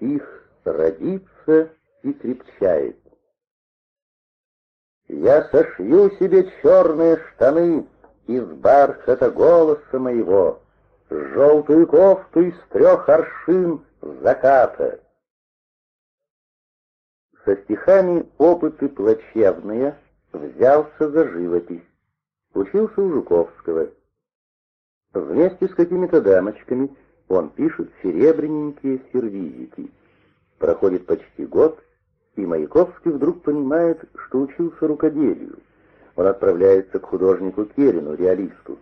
стих родится и крепчает. Я сошью себе черные штаны из бархата голоса моего, желтую кофту из трех аршин заката. Со стихами опыты плачевные взялся за живопись. Учился у Жуковского. Вместе с какими-то дамочками он пишет серебряненькие сервизики. Проходит почти год, и Маяковский вдруг понимает, что учился рукоделию. Он отправляется к художнику Керину, реалисту.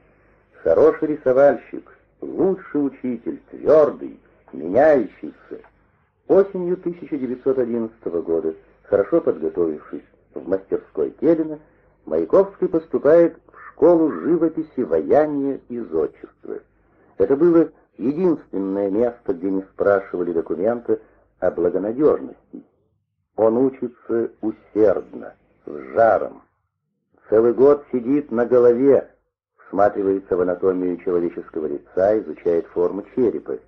Хороший рисовальщик, лучший учитель, твердый, меняющийся. Осенью 1911 года, хорошо подготовившись в мастерской Керина, Маяковский поступает в школу живописи, ваяния и зодчества. Это было единственное место, где не спрашивали документа о благонадежности. Он учится усердно, с жаром. Целый год сидит на голове, всматривается в анатомию человеческого лица, изучает форму черепа.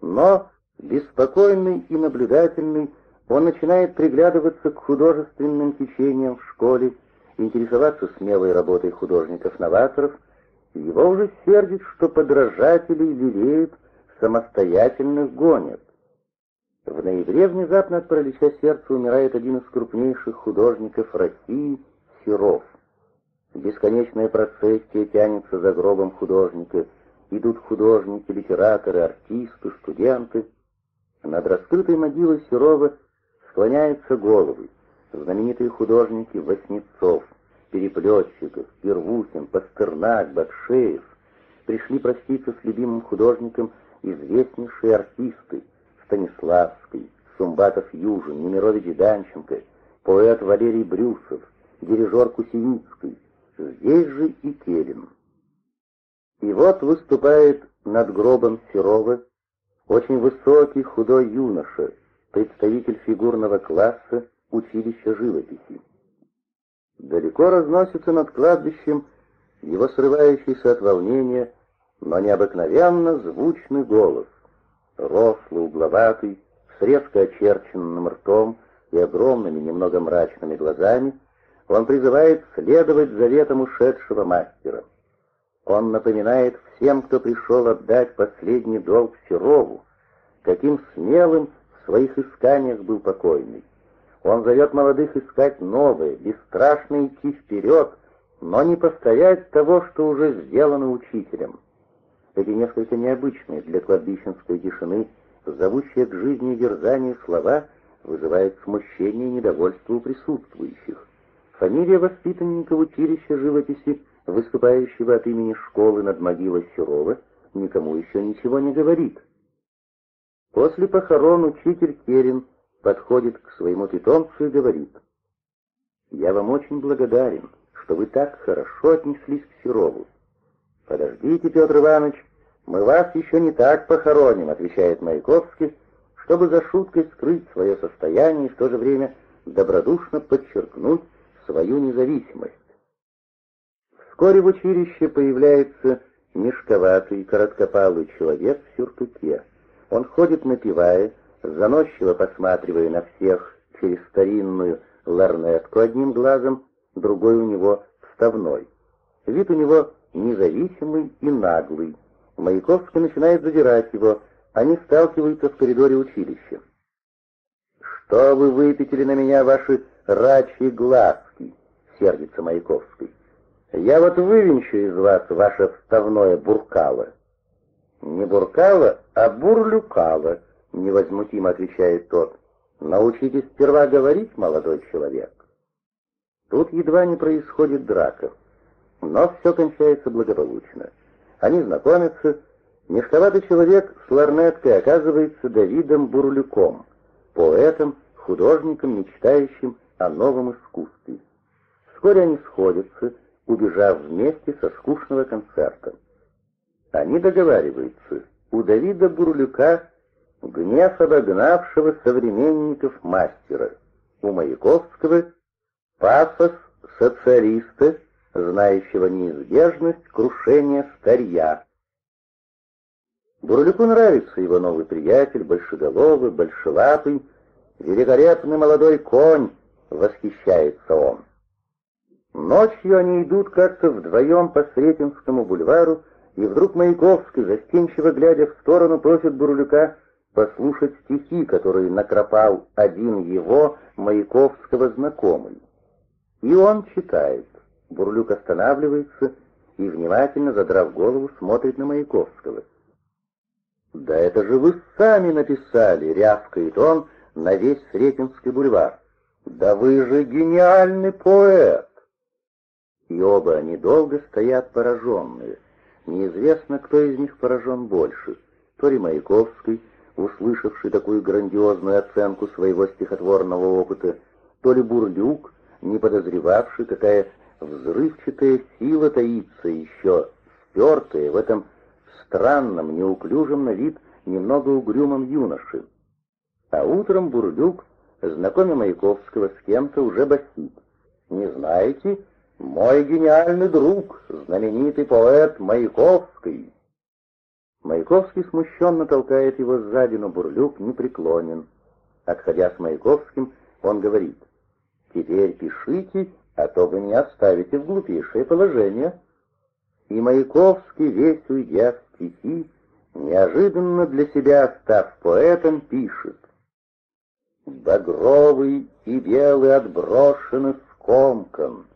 Но, беспокойный и наблюдательный, он начинает приглядываться к художественным течениям в школе, интересоваться смелой работой художников-новаторов. Его уже сердит, что подражателей лелеют, самостоятельных гонят. В ноябре внезапно от паралича сердца умирает один из крупнейших художников России Серов. Бесконечная процессия тянется за гробом художника. Идут художники, литераторы, артисты, студенты. Над раскрытой могилой Серова склоняются головы. Знаменитые художники Васнецов, Переплетчиков, Первухин, Пастернак, Батшеев пришли проститься с любимым художником известнейшие артисты — Станиславский, Сумбатов-Южин, Немирович Данченко, поэт Валерий Брюсов, дирижер Кусевицкий, здесь же и Керин. И вот выступает над гробом Серова очень высокий худой юноша, представитель фигурного класса училища живописи. Далеко разносится над кладбищем его срывающийся от волнения, но необыкновенно звучный голос рослый, угловатый, с резко очерченным ртом и огромными, немного мрачными глазами, он призывает следовать заветам ушедшего мастера. Он напоминает всем, кто пришел отдать последний долг Серову, каким смелым в своих исканиях был покойный. Он зовет молодых искать новое, бесстрашно идти вперед, но не повторять того, что уже сделано учителем. Эти несколько необычные для кладбищенской тишины, зовущие к жизни и дерзанию слова, вызывают смущение и недовольство у присутствующих. Фамилия воспитанника училища живописи, выступающего от имени школы над могилой Серова, никому еще ничего не говорит. После похорон учитель Керин подходит к своему питомцу и говорит, «Я вам очень благодарен, что вы так хорошо отнеслись к Серову. «Подождите, Петр Иванович, мы вас еще не так похороним», — отвечает Маяковский, чтобы за шуткой скрыть свое состояние и в то же время добродушно подчеркнуть свою независимость. Вскоре в училище появляется мешковатый, короткопалый человек в сюртуке. Он ходит напевая, заносчиво посматривая на всех через старинную ларнетку одним глазом, другой у него вставной. Вид у него независимый и наглый. Маяковский начинает задирать его, они сталкиваются в коридоре училища. «Что вы выпятили на меня ваши рачьи глазки?» — сердится Маяковский. «Я вот вывенчу из вас ваше вставное буркало». «Не буркало, а бурлюкало», — невозмутимо отвечает тот. «Научитесь сперва говорить, молодой человек». Тут едва не происходит драка. Но все кончается благополучно. Они знакомятся. Мешковатый человек с ларнеткой оказывается Давидом Бурлюком, поэтом, художником, мечтающим о новом искусстве. Вскоре они сходятся, убежав вместе со скучного концерта. Они договариваются. У Давида Бурлюка гнев обогнавшего современников мастера. У Маяковского пафос социалиста, знающего неизбежность крушения старья. Бурлюку нравится его новый приятель, большеголовый, большелапый, великолепный молодой конь, восхищается он. Ночью они идут как-то вдвоем по Сретенскому бульвару, и вдруг Маяковский, застенчиво глядя в сторону, просит Бурлюка послушать стихи, которые накропал один его, Маяковского, знакомый. И он читает. Бурлюк останавливается и, внимательно задрав голову, смотрит на Маяковского. «Да это же вы сами написали!» — рявкает он на весь Сретенский бульвар. «Да вы же гениальный поэт!» И оба они долго стоят пораженные. Неизвестно, кто из них поражен больше. То ли Маяковский, услышавший такую грандиозную оценку своего стихотворного опыта, то ли Бурлюк, не подозревавший, какая взрывчатая сила таится еще, спертая в этом странном, неуклюжем на вид, немного угрюмом юноше. А утром Бурлюк, знакомя Маяковского с кем-то, уже басит. «Не знаете, мой гениальный друг, знаменитый поэт Маяковский!» Маяковский смущенно толкает его сзади, но Бурлюк непреклонен. Отходя с Маяковским, он говорит, «Теперь пишите, а то вы не оставите в глупейшее положение». И Маяковский, весь уйдя в стихи, неожиданно для себя, став поэтом, пишет, «Багровый и белый отброшены скомком,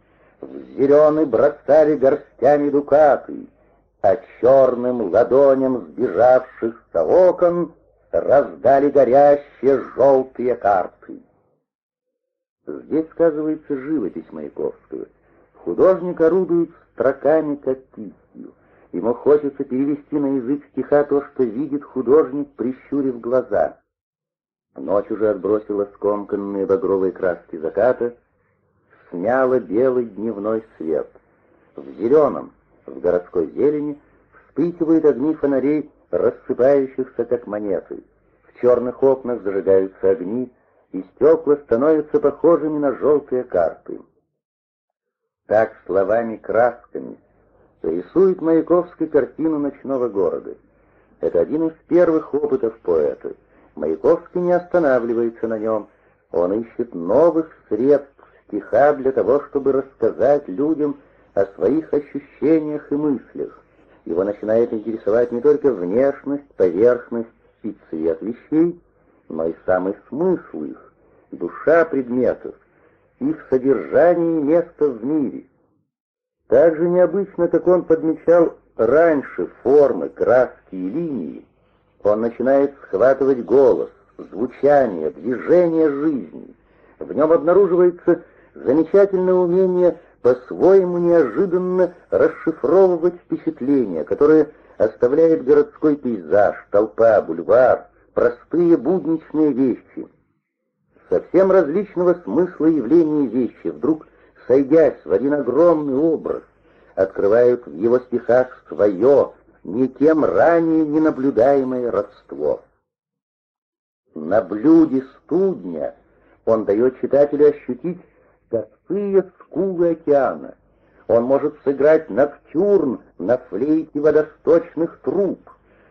в зеленый бросали горстями дукаты, а черным ладоням сбежавших с окон раздали горящие желтые карты. Здесь сказывается живопись Маяковского. Художник орудует строками, как кистью. Ему хочется перевести на язык стиха то, что видит художник, прищурив глаза. Ночь уже отбросила скомканные багровые краски заката, смяла белый дневной свет. В зеленом, в городской зелени вспыхивают огни фонарей, рассыпающихся как монеты. В черных окнах зажигаются огни, и стекла становятся похожими на желтые карты. Так словами-красками рисует Маяковский картину ночного города. Это один из первых опытов поэта. Маяковский не останавливается на нем, он ищет новых средств стиха для того, чтобы рассказать людям о своих ощущениях и мыслях. Его начинает интересовать не только внешность, поверхность и цвет вещей, но и самый смысл их, душа предметов, их содержание и место в мире. Так же необычно, как он подмечал раньше формы, краски и линии, он начинает схватывать голос, звучание, движение жизни. В нем обнаруживается замечательное умение по-своему неожиданно расшифровывать впечатления, которые оставляет городской пейзаж, толпа, бульвар, простые будничные вещи. Совсем различного смысла явления вещи, вдруг сойдясь в один огромный образ, открывают в его стихах свое, никем ранее не наблюдаемое родство. На блюде студня он дает читателю ощутить косые скулы океана. Он может сыграть ноктюрн на флейте водосточных труб,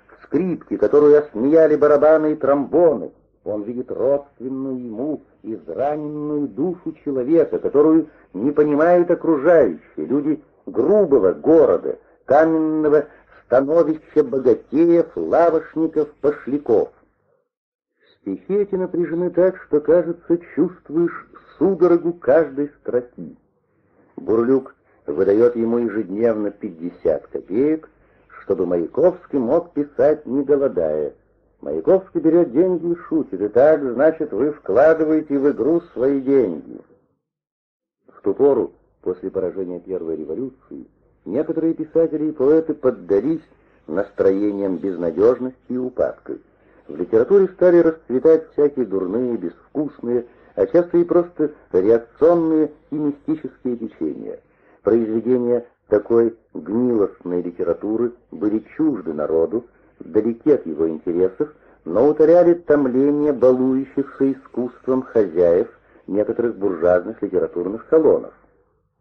в скрипке, которую осмеяли барабаны и тромбоны. Он видит родственную ему израненную душу человека, которую не понимают окружающие, люди грубого города, каменного становища богатеев, лавошников, пошляков. Стихи эти напряжены так, что, кажется, чувствуешь судорогу каждой строки. Бурлюк выдает ему ежедневно 50 копеек, чтобы Маяковский мог писать не голодая. Маяковский берет деньги и шутит, и так, значит, вы вкладываете в игру свои деньги. В ту пору, после поражения Первой революции, некоторые писатели и поэты поддались настроениям безнадежности и упадка. В литературе стали расцветать всякие дурные, безвкусные, а часто и просто реакционные и мистические течения. Произведения такой гнилостной литературы были чужды народу, далеки от его интересов, но утоляли томление балующихся искусством хозяев некоторых буржуазных литературных салонов.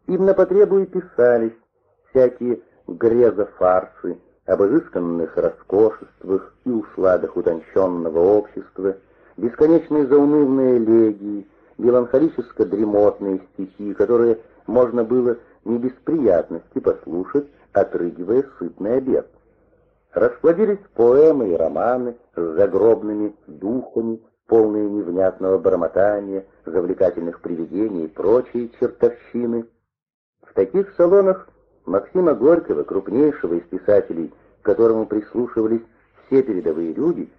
Им на потребу и писались всякие грезофарсы, об изысканных роскошествах и усладах утонченного общества, бесконечные заунывные элегии, меланхолическо-дремотные стихи, которые можно было не без приятности послушать, отрыгивая сытный обед. Расплодились поэмы и романы с загробными духами, полные невнятного бормотания, завлекательных привидений и прочие чертовщины. В таких салонах Максима Горького, крупнейшего из писателей, к которому прислушивались все передовые люди,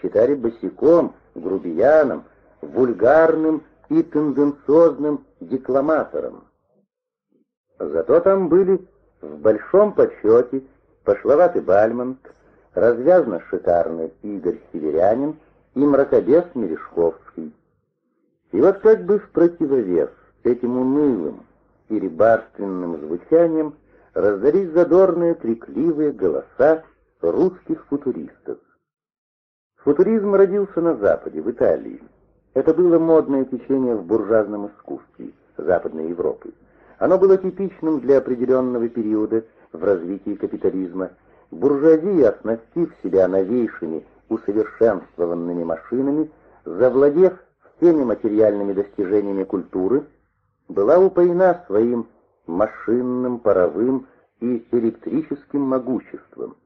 считали босиком, грубияном, вульгарным и тенденциозным декламатором. Зато там были в большом почете пошловатый Бальмонт, развязно шикарный Игорь Северянин и мракобес Мережковский. И вот как бы в противовес этим унылым или барственным звучанием раздались задорные, крикливые голоса русских футуристов. Футуризм родился на Западе, в Италии. Это было модное течение в буржуазном искусстве Западной Европы. Оно было типичным для определенного периода в развитии капитализма. Буржуазия, оснастив себя новейшими усовершенствованными машинами, завладев всеми материальными достижениями культуры, была упоена своим машинным, паровым и электрическим могуществом.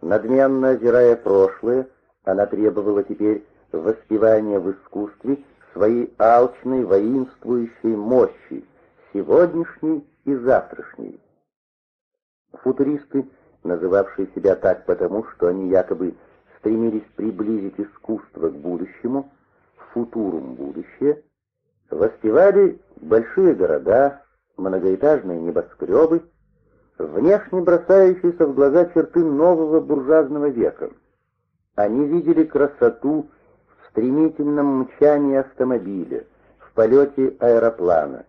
Надменно озирая прошлое, она требовала теперь воспевания в искусстве своей алчной, воинствующей мощи, сегодняшней и завтрашней. Футуристы, называвшие себя так потому, что они якобы стремились приблизить искусство к будущему, футурум будущее, воспевали большие города, многоэтажные небоскребы, внешне бросающиеся в глаза черты нового буржуазного века. Они видели красоту в стремительном мчании автомобиля, в полете аэроплана,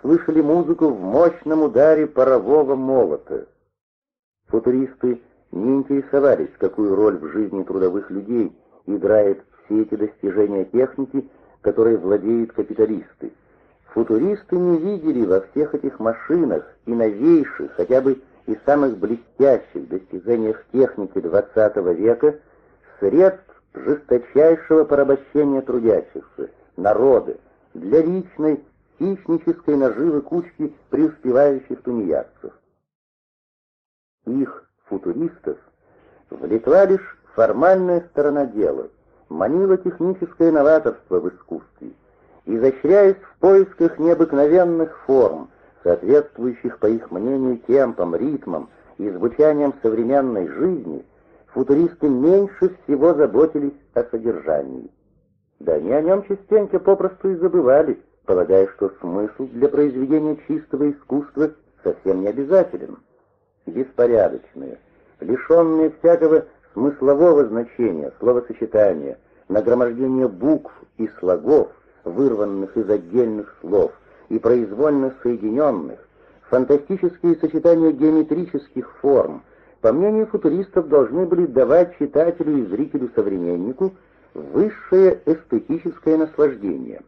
слышали музыку в мощном ударе парового молота. Футуристы не интересовались, какую роль в жизни трудовых людей играют все эти достижения техники, которые владеют капиталисты. Футуристы не видели во всех этих машинах и новейших, хотя бы и самых блестящих достижениях техники XX века средств жесточайшего порабощения трудящихся, народа, для личной хищнической наживы кучки преуспевающих тунеядцев. Их, футуристов, влекла лишь формальная сторона дела, манила техническое новаторство в искусстве, изощряясь поисках необыкновенных форм, соответствующих, по их мнению, темпам, ритмам и звучаниям современной жизни, футуристы меньше всего заботились о содержании. Да они о нем частенько попросту и забывали, полагая, что смысл для произведения чистого искусства совсем не обязателен. Беспорядочные, лишенные всякого смыслового значения, словосочетания, нагромождение букв и слогов, вырванных из отдельных слов и произвольно соединенных, фантастические сочетания геометрических форм, по мнению футуристов, должны были давать читателю и зрителю-современнику высшее эстетическое наслаждение.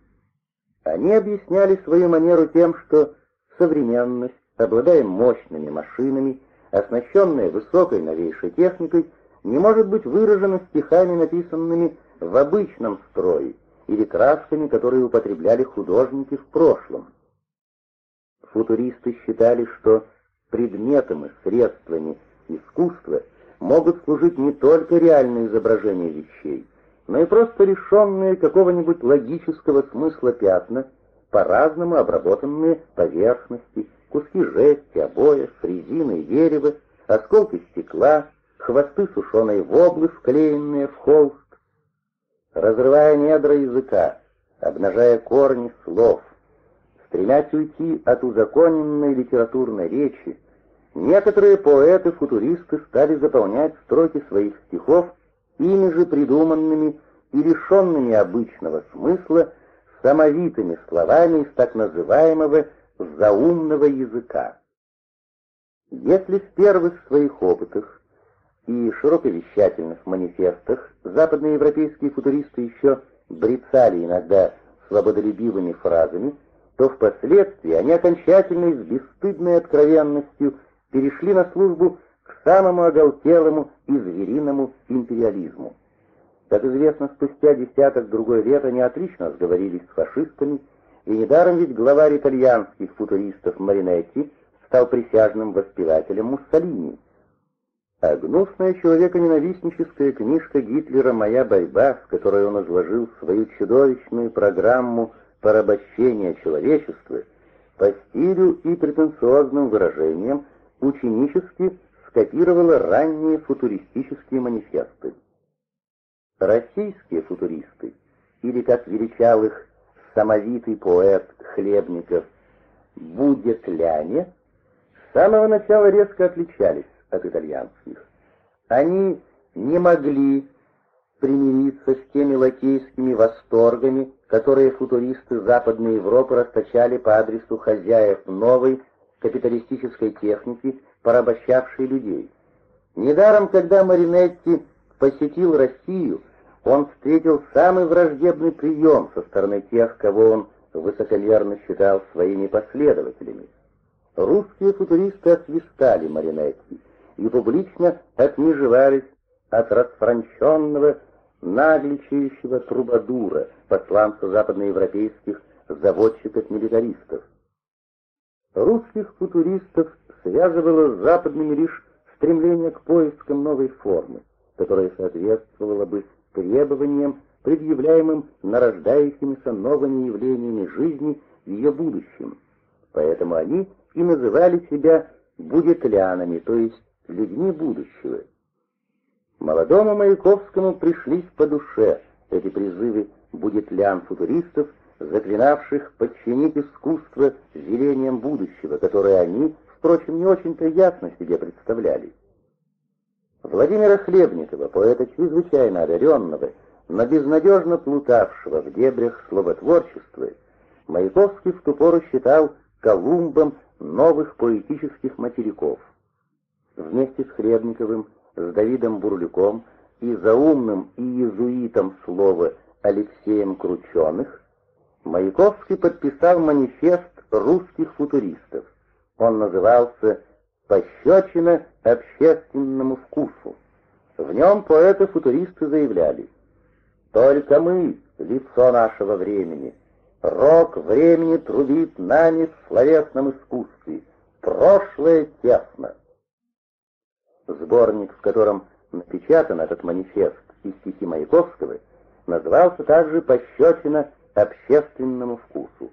Они объясняли свою манеру тем, что современность, обладая мощными машинами, оснащенная высокой новейшей техникой, не может быть выражена стихами, написанными в обычном строе, или красками, которые употребляли художники в прошлом. Футуристы считали, что предметом и средствами искусства могут служить не только реальные изображения вещей, но и просто лишенные какого-нибудь логического смысла пятна, по-разному обработанные поверхности, куски жести, обоев, резины дерева, осколки стекла, хвосты сушеной воблы, вклеенные в холст, разрывая недра языка, обнажая корни слов, стремясь уйти от узаконенной литературной речи, некоторые поэты-футуристы стали заполнять строки своих стихов ими же придуманными и лишенными обычного смысла самовитыми словами из так называемого заумного языка. Если в первых своих опытах и широковещательных манифестах западноевропейские футуристы еще брецали иногда свободолюбивыми фразами, то впоследствии они окончательно и с бесстыдной откровенностью перешли на службу к самому оголтелому и звериному империализму. Как известно, спустя десяток другой лет они отлично сговорились с фашистами, и недаром ведь главарь итальянских футуристов Маринетти стал присяжным воспевателем Муссолини. А гнусная человеконенавистническая книжка Гитлера «Моя борьба», в которой он изложил свою чудовищную программу порабощения человечества, по стилю и претенциозным выражениям ученически скопировала ранние футуристические манифесты. Российские футуристы, или, как величал их самовитый поэт Хлебников, будетляне, с самого начала резко отличались от итальянских. Они не могли примириться с теми лакейскими восторгами, которые футуристы Западной Европы расточали по адресу хозяев новой капиталистической техники, порабощавшей людей. Недаром, когда Маринетти посетил Россию, он встретил самый враждебный прием со стороны тех, кого он высокомерно считал своими последователями. Русские футуристы освистали Маринетти и публично отмежевались от расфранченного, нагличающего трубадура, посланца западноевропейских заводчиков-милитаристов. Русских футуристов связывало с западными лишь стремление к поискам новой формы, которая соответствовала бы требованиям, предъявляемым нарождающимися новыми явлениями жизни в ее будущем. Поэтому они и называли себя будетлянами, то есть людьми будущего. Молодому Маяковскому пришлись по душе эти призывы будетлян-футуристов, заклинавших подчинить искусство велениям будущего, которое они, впрочем, не очень-то ясно себе представляли. Владимира Хлебникова, поэта чрезвычайно одаренного, но безнадежно плутавшего в дебрях словотворчества, Маяковский в ту пору считал Колумбом новых поэтических материков. Вместе с Хлебниковым, с Давидом Бурлюком и заумным иезуитом слова Алексеем Крученых Маяковский подписал манифест русских футуристов. Он назывался «Пощечина общественному вкусу». В нем поэты-футуристы заявляли «Только мы, лицо нашего времени, рок времени трубит нами в словесном искусстве, прошлое тесно». Сборник, в котором напечатан этот манифест и стихи Маяковского, назывался также «Пощечина общественному вкусу».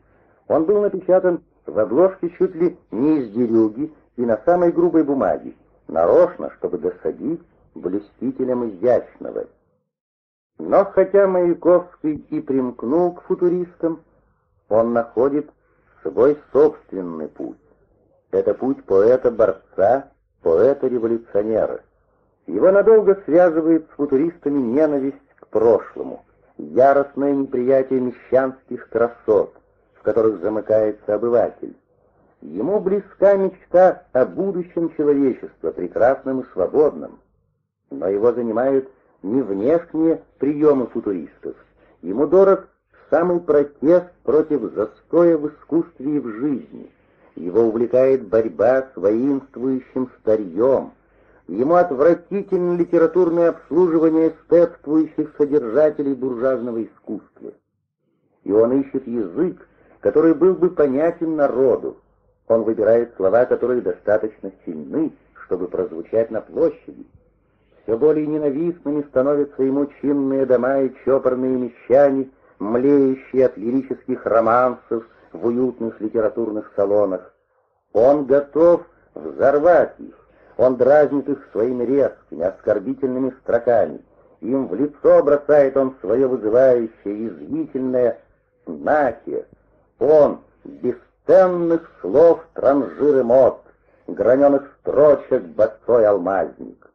Он был напечатан в обложке чуть ли не из дерюги и на самой грубой бумаге, нарочно, чтобы досадить блюстителям изящного. Но хотя Маяковский и примкнул к футуристам, он находит свой собственный путь. Это путь поэта-борца, поэта-революционера. Его надолго связывает с футуристами ненависть к прошлому, яростное неприятие мещанских красот, в которых замыкается обыватель. Ему близка мечта о будущем человечества, прекрасном и свободном. Но его занимают не внешние приемы футуристов. Ему дорог самый протест против застоя в искусстве и в жизни. Его увлекает борьба с воинствующим старьем. Ему отвратительно литературное обслуживание эстетствующих содержателей буржуазного искусства. И он ищет язык, который был бы понятен народу. Он выбирает слова, которые достаточно сильны, чтобы прозвучать на площади. Все более ненавистными становятся ему чинные дома и чопорные мещане, млеющие от лирических романсов в уютных литературных салонах. Он готов взорвать их, он дразнит их своими резкими, оскорбительными строками. Им в лицо бросает он свое вызывающее, язвительное «нахер». Он бесценных слов транжир мод, граненых строчек босой алмазник.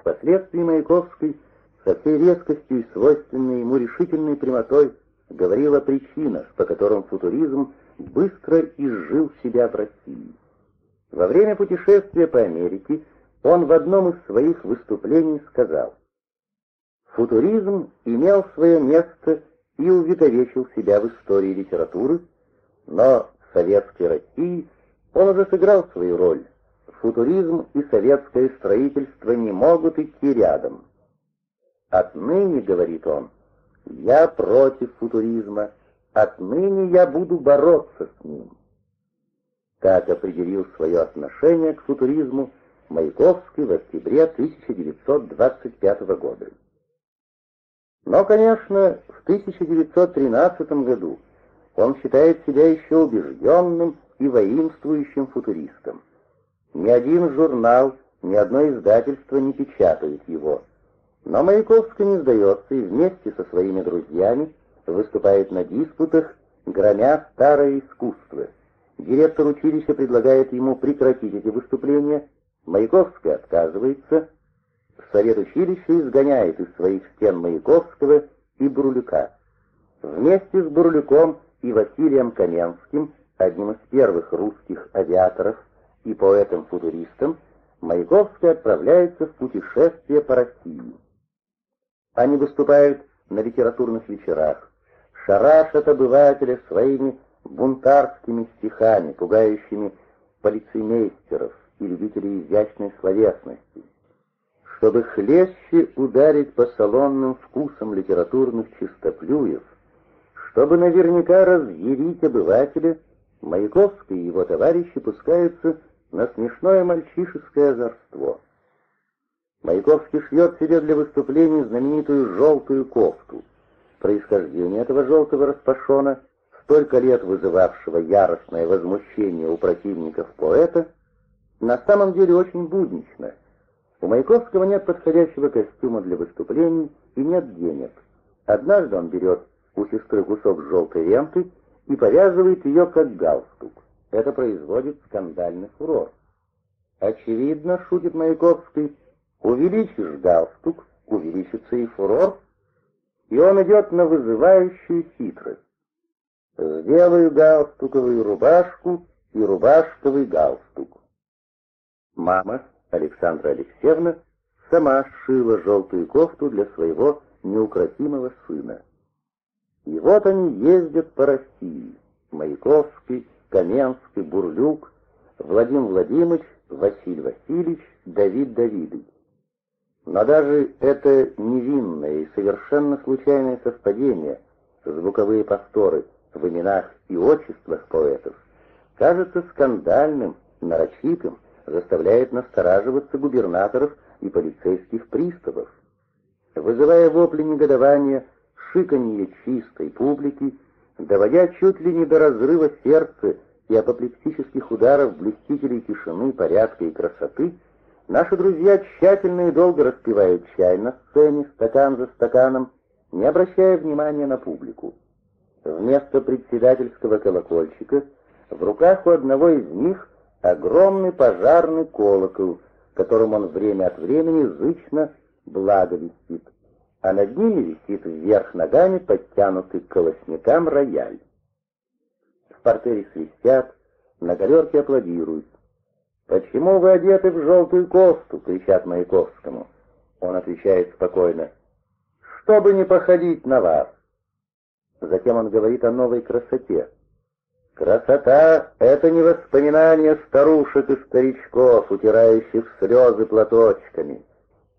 Впоследствии Маяковский со всей резкостью и свойственной ему решительной прямотой говорил о причинах, по которым футуризм быстро изжил себя в России. Во время путешествия по Америке он в одном из своих выступлений сказал, «Футуризм имел свое место и увековечил себя в истории литературы, но в советской России он уже сыграл свою роль футуризм и советское строительство не могут идти рядом. Отныне, говорит он, я против футуризма, отныне я буду бороться с ним. Так определил свое отношение к футуризму Маяковский в октябре 1925 года. Но, конечно, в 1913 году он считает себя еще убежденным и воинствующим футуристом. Ни один журнал, ни одно издательство не печатает его. Но Маяковский не сдается и вместе со своими друзьями выступает на диспутах, громя старое искусство. Директор училища предлагает ему прекратить эти выступления, Маяковский отказывается, Совет училища изгоняет из своих стен Маяковского и Бурлюка. Вместе с Бурлюком и Василием Каменским, одним из первых русских авиаторов и поэтом-футуристом, Маяковский отправляется в путешествие по России. Они выступают на литературных вечерах, шарашат обывателя своими бунтарскими стихами, пугающими полицеймейстеров и любителей изящной словесности. Чтобы хлеще ударить по салонным вкусам литературных чистоплюев, чтобы наверняка разъярить обывателя, Маяковский и его товарищи пускаются на смешное мальчишеское озорство. Маяковский шьет себе для выступлений знаменитую желтую кофту. Происхождение этого желтого распашона, столько лет вызывавшего яростное возмущение у противников поэта, на самом деле очень буднично. У Маяковского нет подходящего костюма для выступлений и нет денег. Однажды он берет у сестры кусок желтой ленты и повязывает ее как галстук. Это производит скандальный фурор. Очевидно, шутит Маяковский, увеличишь галстук, увеличится и фурор, и он идет на вызывающую хитрость. Сделаю галстуковую рубашку и рубашковый галстук. Мама, Александра Алексеевна, сама сшила желтую кофту для своего неукротимого сына. И вот они ездят по России. Маяковский, Каменский, Бурлюк, Владимир Владимирович, Василий Васильевич, Давид Давидович. Но даже это невинное и совершенно случайное совпадение, звуковые повторы в именах и отчествах поэтов, кажется скандальным, нарочитым, заставляет настораживаться губернаторов и полицейских приставов. Вызывая вопли негодования, шиканье чистой публики, доводя чуть ли не до разрыва сердца и апоплексических ударов блюстителей тишины, порядка и красоты, наши друзья тщательно и долго распивают чай на сцене, стакан за стаканом, не обращая внимания на публику. Вместо председательского колокольчика в руках у одного из них огромный пожарный колокол, которым он время от времени зычно благовестит а над ними висит вверх ногами подтянутый к колосникам рояль. В портере свистят, на галерке аплодируют. «Почему вы одеты в желтую кофту?» — кричат Маяковскому. Он отвечает спокойно. «Чтобы не походить на вас». Затем он говорит о новой красоте. «Красота — это не воспоминание старушек и старичков, утирающих слезы платочками,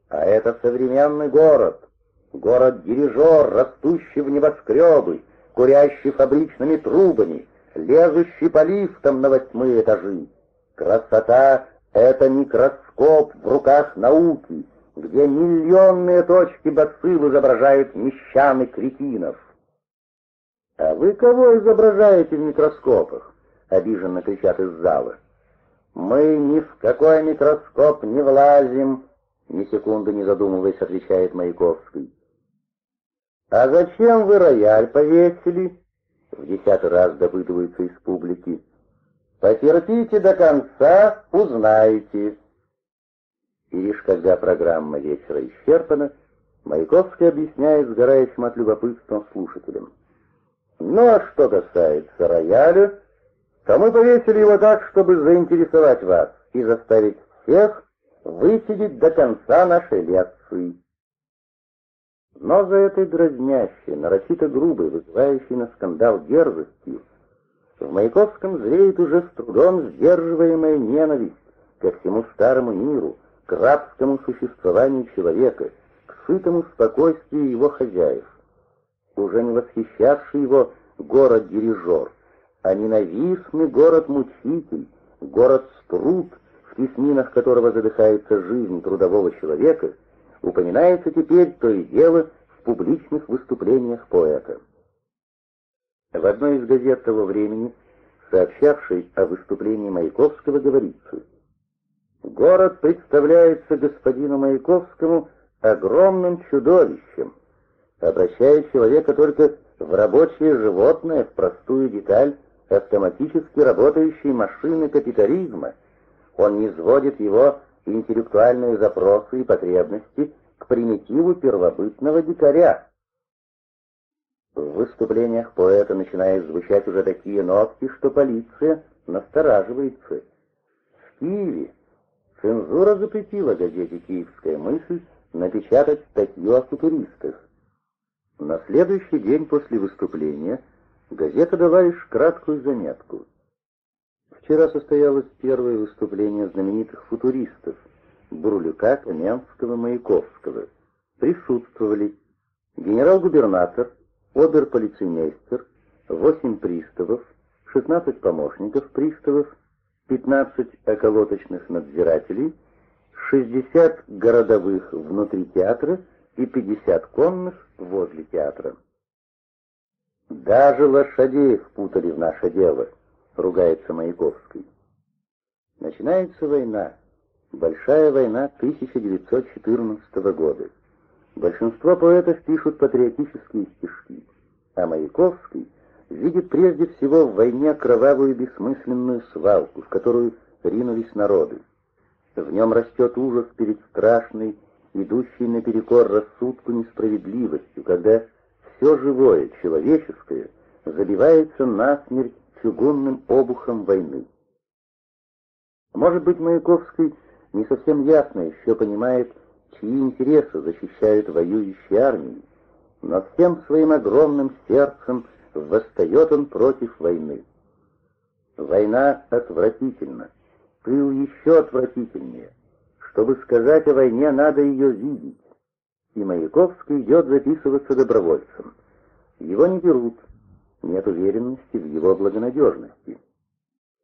а это современный город, Город-дирижер, растущий в небоскребы, курящий фабричными трубами, лезущий по лифтам на восьмые этажи. Красота — это микроскоп в руках науки, где миллионные точки бацилл изображают мещан и кретинов. «А вы кого изображаете в микроскопах?» — обиженно кричат из зала. «Мы ни в какой микроскоп не влазим», — ни секунды не задумываясь, отвечает Маяковский. «А зачем вы рояль повесили?» В десятый раз допытываются из публики. «Потерпите до конца, узнаете». И лишь когда программа вечера исчерпана, Маяковский объясняет сгорающим от любопытства слушателям. «Ну а что касается рояля, то мы повесили его так, чтобы заинтересовать вас и заставить всех высидеть до конца нашей лекции». Но за этой дразнящей, нарочито грубой, вызывающей на скандал дерзостью, в Маяковском зреет уже с трудом сдерживаемая ненависть ко всему старому миру, к рабскому существованию человека, к сытому спокойствию его хозяев. Уже не восхищавший его город-дирижер, а ненавистный город-мучитель, город-струд, в теснинах которого задыхается жизнь трудового человека, упоминается теперь то и дело в публичных выступлениях поэта. В одной из газет того времени, сообщавшей о выступлении Маяковского, говорится «Город представляется господину Маяковскому огромным чудовищем, обращая человека только в рабочее животное, в простую деталь автоматически работающей машины капитализма. Он не сводит его интеллектуальные запросы и потребности к примитиву первобытного дикаря. В выступлениях поэта начинают звучать уже такие нотки, что полиция настораживается. В Киеве цензура запретила газете «Киевская мысль» напечатать статью о футуристах. На следующий день после выступления газета дала лишь краткую заметку. Вчера состоялось первое выступление знаменитых футуристов Бурлюка, Каменского, Маяковского. Присутствовали генерал-губернатор, обер-полицеймейстер, 8 приставов, 16 помощников приставов, 15 околоточных надзирателей, 60 городовых внутри театра и 50 конных возле театра. «Даже лошадей впутали в наше дело», — ругается Маяковский. Начинается война, Большая война 1914 года. Большинство поэтов пишут патриотические стишки, а Маяковский видит прежде всего в войне кровавую бессмысленную свалку, в которую ринулись народы. В нем растет ужас перед страшной, идущей наперекор рассудку несправедливостью, когда все живое, человеческое, забивается насмерть чугунным обухом войны. Может быть, Маяковский не совсем ясно еще понимает, чьи интересы защищают воюющие армии, но всем своим огромным сердцем восстает он против войны. Война отвратительна, пыл еще отвратительнее. Чтобы сказать о войне, надо ее видеть. И Маяковский идет записываться добровольцем. Его не берут, нет уверенности в его благонадежности.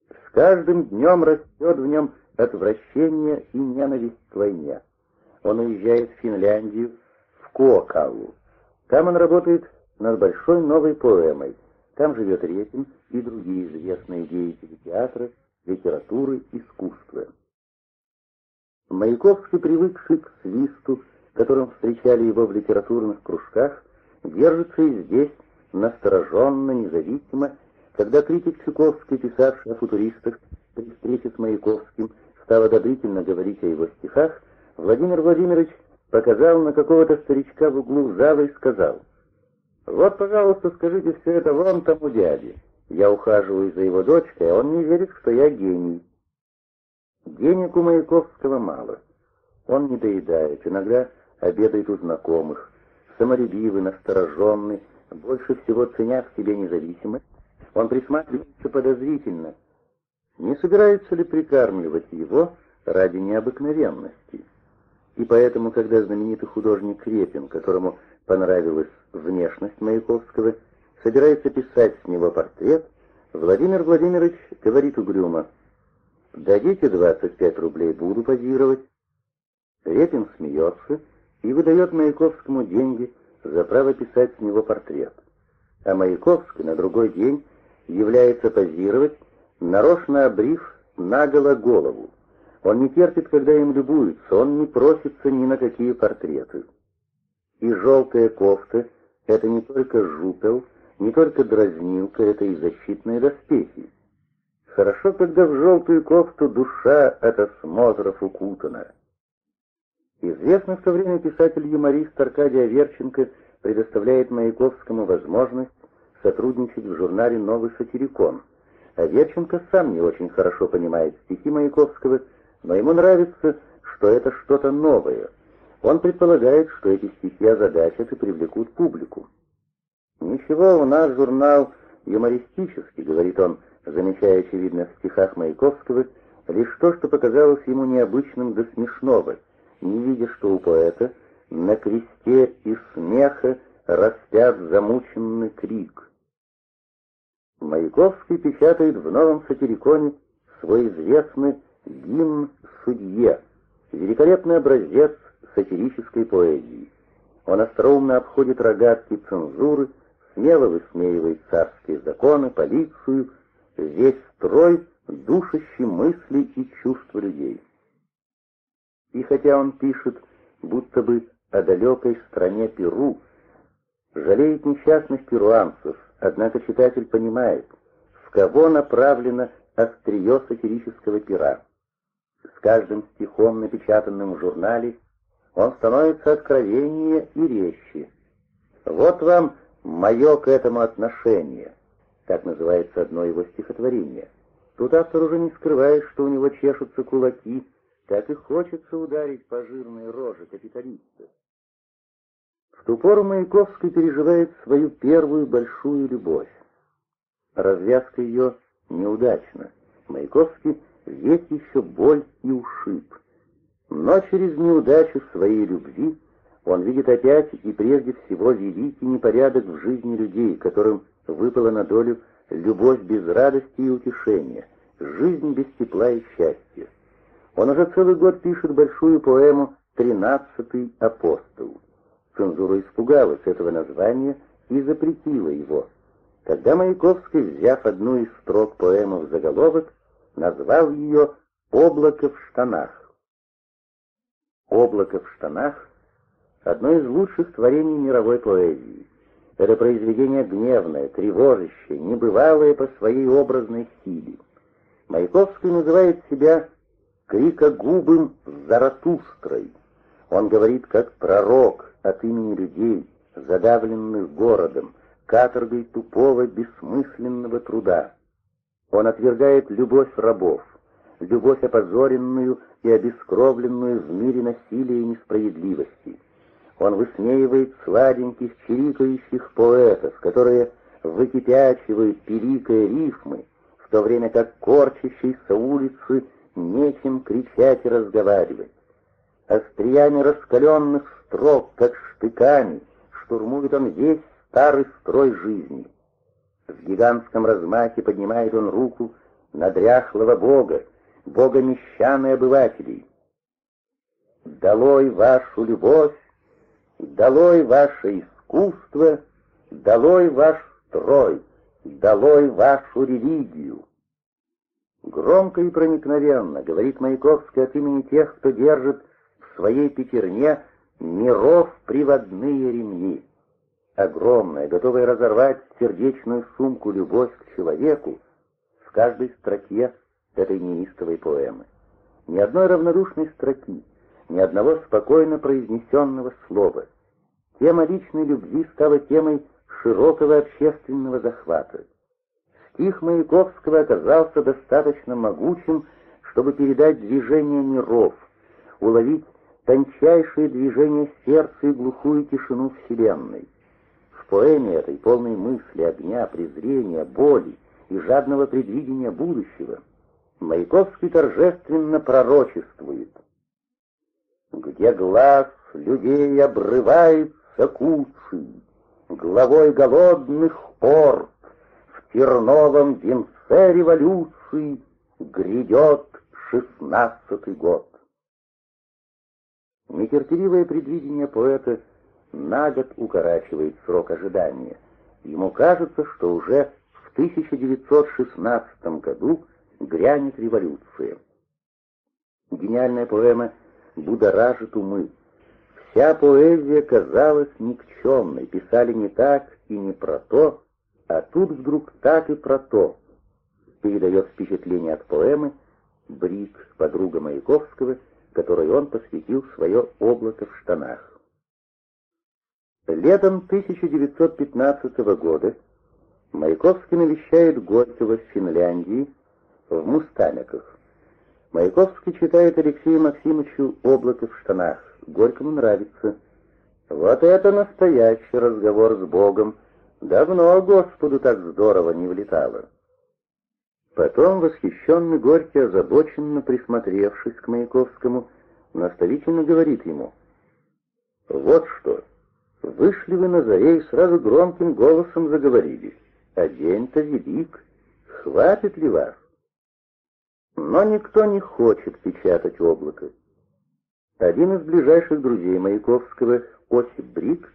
С каждым днем растет в нем отвращение и ненависть к войне. Он уезжает в Финляндию, в Кокалу. Там он работает над большой новой поэмой. Там живет Репин и другие известные деятели театра, литературы, искусства. Маяковский, привыкший к свисту, которым встречали его в литературных кружках, держится и здесь настороженно, независимо, когда критик Чуковский, писавший о футуристах, при встрече с Маяковским, стал одобрительно говорить о его стихах, Владимир Владимирович показал на какого-то старичка в углу зала и сказал, «Вот, пожалуйста, скажите все это вон тому дяде. Я ухаживаю за его дочкой, а он не верит, что я гений». Денег у Маяковского мало. Он не доедает, иногда обедает у знакомых, самолюбивый, настороженный, больше всего ценя в себе независимость, он присматривается подозрительно, не собирается ли прикармливать его ради необыкновенности. И поэтому, когда знаменитый художник Репин, которому понравилась внешность Маяковского, собирается писать с него портрет, Владимир Владимирович говорит угрюмо, «Дадите 25 рублей, буду позировать». Репин смеется и выдает Маяковскому деньги за право писать с него портрет. А Маяковский на другой день является позировать нарочно обрив наголо голову. Он не терпит, когда им любуются, он не просится ни на какие портреты. И желтая кофта — это не только жупел, не только дразнилка, это и защитные доспехи. Хорошо, когда в желтую кофту душа от осмотров укутана. Известный в то время писатель-юморист Аркадий Аверченко предоставляет Маяковскому возможность сотрудничать в журнале «Новый сатирикон», а Верченко сам не очень хорошо понимает стихи Маяковского, но ему нравится, что это что-то новое. Он предполагает, что эти стихи озадачат и привлекут публику. «Ничего, у нас журнал юмористический», — говорит он, замечая, очевидно, в стихах Маяковского лишь то, что показалось ему необычным до смешного, не видя, что у поэта на кресте из смеха распят замученный крик. Маяковский печатает в новом сатириконе свой известный гимн судье, великолепный образец сатирической поэзии. Он остроумно обходит рогатки цензуры, смело высмеивает царские законы, полицию, весь строй, душащий мысли и чувства людей. И хотя он пишет, будто бы о далекой стране Перу, жалеет несчастных перуанцев, однако читатель понимает, в кого направлено острие сатирического пера. С каждым стихом, напечатанным в журнале, он становится откровеннее и резче. Вот вам мое к этому отношение, так называется одно его стихотворение. Тут автор уже не скрывает, что у него чешутся кулаки, так и хочется ударить по жирной роже капиталиста. В ту пору Маяковский переживает свою первую большую любовь. Развязка ее неудачна. Маяковский есть еще боль и ушиб. Но через неудачу своей любви он видит опять и прежде всего великий непорядок в жизни людей, которым выпала на долю любовь без радости и утешения, жизнь без тепла и счастья. Он уже целый год пишет большую поэму «Тринадцатый апостол». Цензура испугалась этого названия и запретила его. Когда Маяковский, взяв одну из строк поэмы в заголовок, назвал ее «Облако в штанах». «Облако в штанах» — одно из лучших творений мировой поэзии. Это произведение гневное, тревожащее, небывалое по своей образной силе. Маяковский называет себя крикогубым Заратустрой. Он говорит как пророк от имени людей, задавленных городом, каторгой тупого бессмысленного труда. Он отвергает любовь рабов, любовь опозоренную и обескровленную в мире насилия и несправедливости. Он высмеивает сладеньких, чирикающих поэтов, которые выкипячивают, пиликая рифмы, в то время как корчащейся улицы нечем кричать и разговаривать. Остриями раскаленных строк, как штыками, штурмует он весь старый строй жизни. В гигантском размахе поднимает он руку на дряхлого бога, бога мещан и обывателей. «Долой вашу любовь, долой ваше искусство, долой ваш строй, долой вашу религию». Громко и проникновенно говорит Маяковский от имени тех, кто держит в своей пятерне миров приводные ремни огромная, готовая разорвать сердечную сумку любовь к человеку в каждой строке этой неистовой поэмы. Ни одной равнодушной строки, ни одного спокойно произнесенного слова. Тема личной любви стала темой широкого общественного захвата. Стих Маяковского оказался достаточно могучим, чтобы передать движение миров, уловить тончайшие движения сердца и глухую тишину Вселенной поэме этой, полной мысли, огня, презрения, боли и жадного предвидения будущего, Маяковский торжественно пророчествует. Где глаз людей обрывается куцый, Главой голодных орд В терновом венце революции Грядет шестнадцатый год. Нетерпеливое предвидение поэта — на год укорачивает срок ожидания. Ему кажется, что уже в 1916 году грянет революция. Гениальная поэма будоражит умы. Вся поэзия казалась никчемной, писали не так и не про то, а тут вдруг так и про то. Передает впечатление от поэмы Брик, подруга Маяковского, которой он посвятил свое облако в штанах. Летом 1915 года Маяковский навещает Горького в Финляндии, в Мустамиках. Маяковский читает Алексею Максимовичу «Облако в штанах». Горькому нравится. Вот это настоящий разговор с Богом. Давно Господу так здорово не влетало. Потом, восхищенный Горький, озабоченно присмотревшись к Маяковскому, наставительно говорит ему, «Вот что, вышли вы на заре и сразу громким голосом заговорили, а день-то велик, хватит ли вас?» Но никто не хочет печатать облако. Один из ближайших друзей Маяковского, Осип Брик,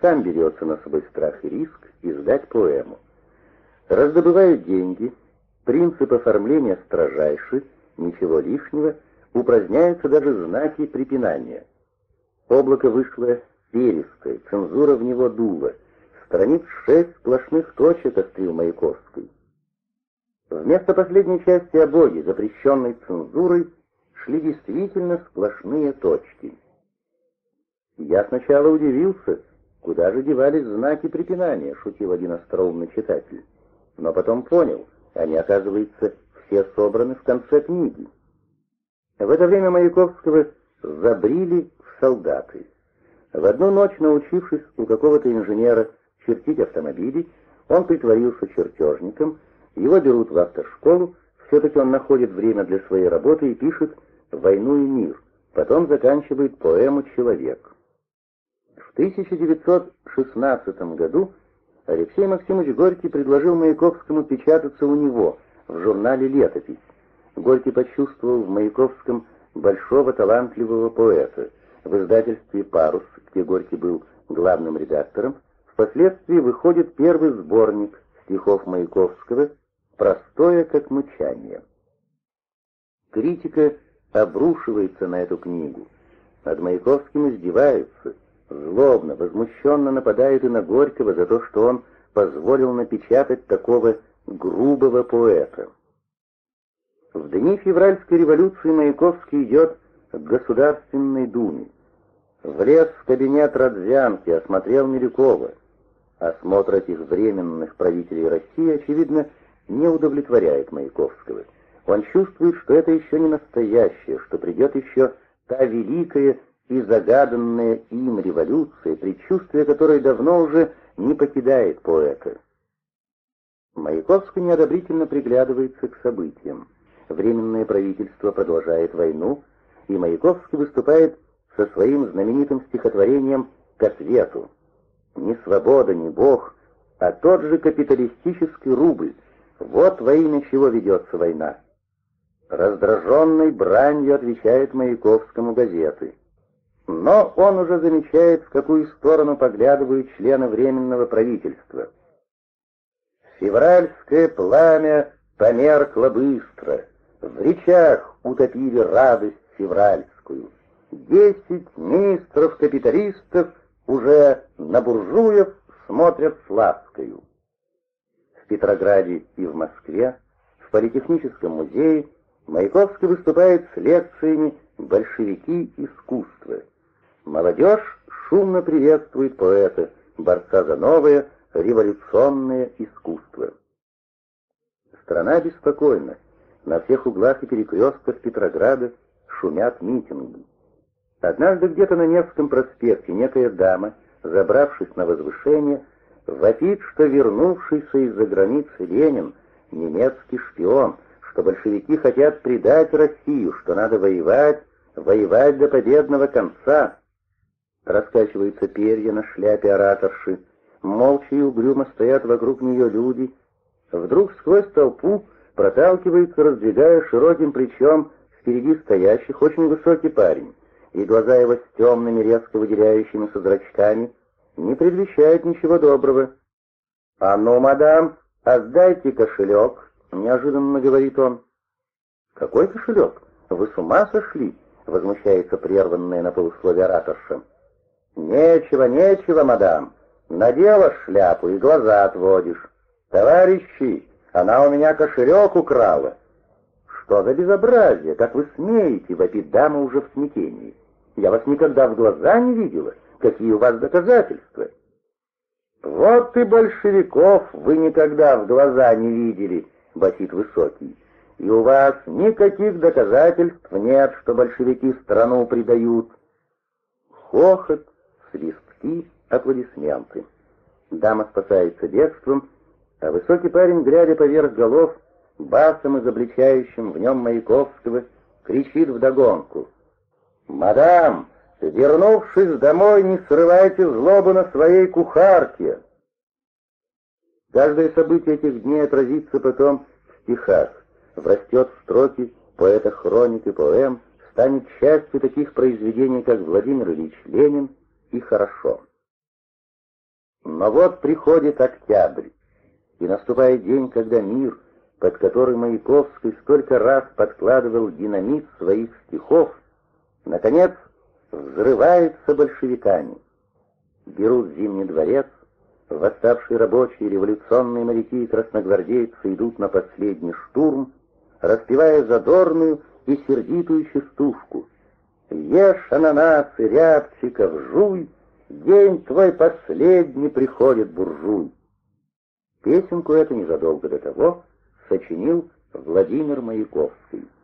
сам берется на свой страх и риск издать поэму. Раздобывают деньги, принцип оформления строжайший, ничего лишнего, упраздняются даже знаки препинания. Облако вышло перистое, цензура в него дула, страниц шесть сплошных точек острил Маяковский. Вместо последней части о Боге, запрещенной цензурой, шли действительно сплошные точки. Я сначала удивился, куда же девались знаки препинания, шутил один остроумный читатель. Но потом понял, они, оказывается, все собраны в конце книги. В это время Маяковского забрили в солдаты. В одну ночь, научившись у какого-то инженера чертить автомобили, он притворился чертежником, его берут в автошколу, все-таки он находит время для своей работы и пишет «Войну и мир», потом заканчивает поэму «Человек». В 1916 году Алексей Максимович Горький предложил Маяковскому печататься у него в журнале «Летопись». Горький почувствовал в Маяковском большого талантливого поэта. В издательстве «Парус», где Горький был главным редактором, впоследствии выходит первый сборник стихов Маяковского «Простое, как мычание». Критика обрушивается на эту книгу. Над Маяковским издеваются, злобно, возмущенно нападают и на Горького за то, что он позволил напечатать такого грубого поэта. В дни февральской революции Маяковский идет Государственной Думе. Влез в кабинет Родзянки, осмотрел Милюкова. Осмотр этих временных правителей России, очевидно, не удовлетворяет Маяковского. Он чувствует, что это еще не настоящее, что придет еще та великая и загаданная им революция, предчувствие которой давно уже не покидает поэта. Маяковский неодобрительно приглядывается к событиям. Временное правительство продолжает войну, и Маяковский выступает со своим знаменитым стихотворением «К ответу». Не свобода, не Бог, а тот же капиталистический рубль. Вот во имя чего ведется война. Раздраженной бранью отвечает Маяковскому газеты. Но он уже замечает, в какую сторону поглядывают члены Временного правительства. Февральское пламя померкло быстро, в речах утопили радость февральскую. Десять министров-капиталистов уже на буржуев смотрят с ласкою. В Петрограде и в Москве, в Политехническом музее Маяковский выступает с лекциями «Большевики искусства». Молодежь шумно приветствует поэта, борца за новое революционное искусство. Страна беспокойна. На всех углах и перекрестках Петрограда шумят митинги. Однажды где-то на Невском проспекте некая дама, забравшись на возвышение, вопит, что вернувшийся из-за границы Ленин — немецкий шпион, что большевики хотят предать Россию, что надо воевать, воевать до победного конца. Раскачиваются перья на шляпе ораторши, молча и угрюмо стоят вокруг нее люди. Вдруг сквозь толпу проталкивается, раздвигая широким плечом впереди стоящих, очень высокий парень, и глаза его с темными, резко выделяющимися зрачками не предвещают ничего доброго. «А ну, мадам, отдайте кошелек», — неожиданно говорит он. «Какой кошелек? Вы с ума сошли?» — возмущается прерванная на полусловие ораторша. «Нечего, нечего, мадам. Надела шляпу и глаза отводишь. Товарищи, она у меня кошелек украла». «Что за безобразие? Как вы смеете?» — вопит дама уже в смятении. «Я вас никогда в глаза не видела. Какие у вас доказательства?» «Вот и большевиков вы никогда в глаза не видели», — басит Высокий. «И у вас никаких доказательств нет, что большевики страну предают». Хохот, свистки, аплодисменты. Дама спасается бегством, а высокий парень, глядя поверх голов, басом изобличающим в нем Маяковского, кричит вдогонку. «Мадам, вернувшись домой, не срывайте злобу на своей кухарке!» Каждое событие этих дней отразится потом в стихах, врастет в строки поэта хроник и поэм, станет частью таких произведений, как Владимир Ильич Ленин и «Хорошо». Но вот приходит октябрь, и наступает день, когда мир, под который Маяковский столько раз подкладывал динамит своих стихов, наконец взрывается большевиками. Берут Зимний дворец, восставшие рабочие, революционные моряки и красногвардейцы идут на последний штурм, распевая задорную и сердитую частушку. «Ешь ананасы, рябчиков, жуй, день твой последний приходит буржуй». Песенку эту незадолго до того сочинил Владимир Маяковский.